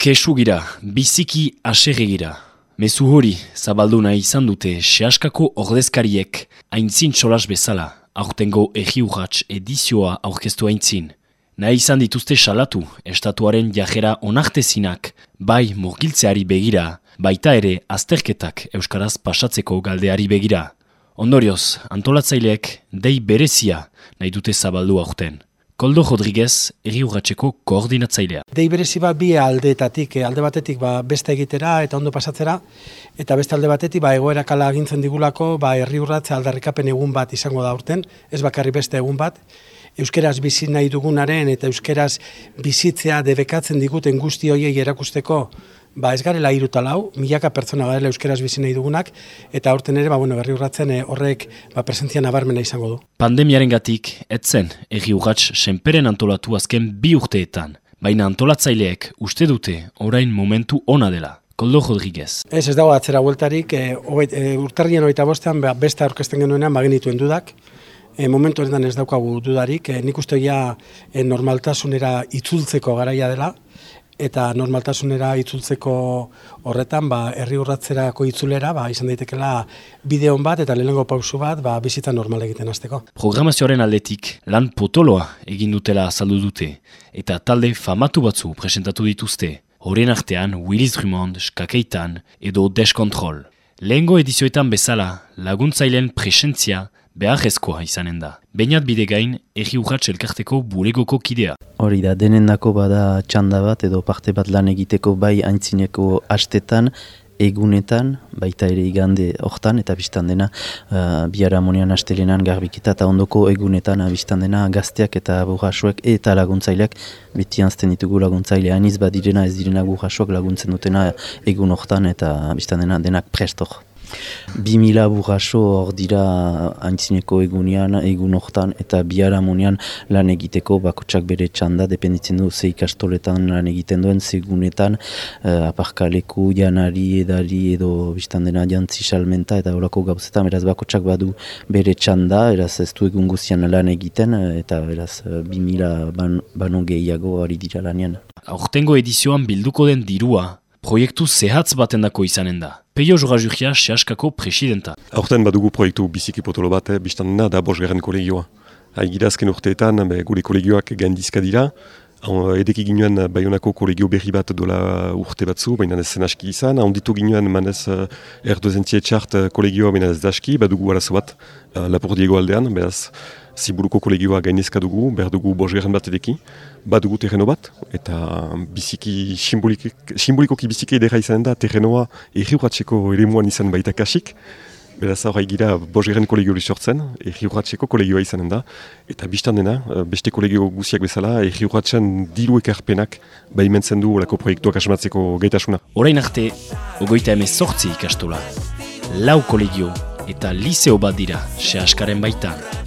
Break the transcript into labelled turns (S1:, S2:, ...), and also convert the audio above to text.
S1: Kesu gira, biziki asegegira. Mezu hori, zabaldu nahi izan dute sehaskako ordezkariek aintzin solas bezala, aurtengo egi edizioa aurkeztu aintzin. Nahi izan dituzte salatu, estatuaren jajera onartezinak, bai murgiltzeari begira, baita ere azterketak euskaraz pasatzeko galdeari begira. Ondorioz, antolatzaileek dei berezia nahi dute zabaldu aurten. Koldo Rodriguez, eri urratxeko koordinatzailea.
S2: Dei berezi bat bi aldeetatik, eh, alde batetik ba, beste egitera eta ondo pasatzera, eta beste alde batetik ba, egoera kala agintzen digulako ba, herri urratze aldarrikapen egun bat izango da urten, ez bakarri beste egun bat, euskeraz bizi nahi dugunaren eta euskeraz bizitzea debekatzen diguten guzti hoiei erakusteko ba ez garela iruta lau, milaka pertsona garela euskeraz bizi nahi dugunak, eta aurten ere, ba, bueno, berri urratzen eh, horrek ba, presentzia nabarmena izango du.
S1: Pandemiaren gatik, etzen, egi urratx senperen antolatu azken bi urteetan, baina antolatzaileek uste dute orain momentu ona dela. Koldo Rodriguez.
S2: Ez, ez dago atzera bueltarik, e, e, urtarrien hori bostean, ba, beste aurkezten genuenean bagenituen dudak, e, momentu horretan ez daukagu dudarik, e, nik uste ja e, normaltasunera itzultzeko garaia dela, eta normaltasunera itzultzeko horretan ba herri urratzerako itzulera ba izan daitekela bideon bat eta lehenengo pausu bat ba bizitza normal egiten hasteko.
S1: Programazioaren aldetik lan potoloa egin dutela azaldu dute eta talde famatu batzu presentatu dituzte. Horien artean Willis Drummond, Skakeitan edo Dash Control. Lehengo edizioetan bezala laguntzaileen presentzia behar ezkoa izanen da. Beinat bide gain, erri urratx elkarteko bulegoko kidea.
S3: Hori da, denendako bada txanda bat edo parte bat lan egiteko bai aintzineko astetan, egunetan, baita ere igande hortan, eta biztan dena uh, biara monian astelenan garbikita eta ondoko egunetan biztan dena gazteak eta burrasuek eta laguntzaileak beti anzten ditugu laguntzailea aniz badirena ez direna burrasuak laguntzen dutena egun hortan eta biztan dena denak prestor. Bi mila burraso hor dira haintzineko egunean, egun hortan, eta biara munean lan egiteko bakotsak bere txanda, dependitzen du ze ikastoletan lan egiten duen, segunetan uh, aparkaleku, janari, edari edo biztan dena jantzi salmenta eta horako gauzetan, beraz bakotsak badu bere txanda, eraz ez du egun guztian lan egiten, eta beraz bi mila ban, bano gehiago hori dira lanian.
S1: Aurtengo edizioan bilduko den dirua, proiektu zehatz batendako izanen da. Peio Jorazurgia sehaskako presidenta.
S4: Horten badugu proiektu biziki potolo bat, eh, biztan da bos garen kolegioa. Haigida azken urteetan, be, gure kolegioak gendizka dira, edeki ginoen Bayonako kolegio berri bat dola urte batzu, baina ez zen aski izan, onditu ginoen manez erdozentie txart eh, kolegioa baina ez da aski, badugu arazo bat Lapur Diego aldean, behaz ziburuko kolegioa gainezka dugu, behar dugu bos garen bat edeki, badugu terreno bat, eta biziki simbolikoki biziki edera izan da terrenoa erri urratxeko ere muan izan baita kasik, Beraz hori gira bosgeren kolegio hori sortzen, erri urratxeko kolegioa izanen da. Eta biztan dena, beste kolegio guziak bezala, erri urratxen diru ekarpenak behimentzen du olako proiektuak asmatzeko gaitasuna.
S1: Horain arte, ogoita emez sortzi ikastola. Lau kolegio eta liseo bat dira, se askaren baitan.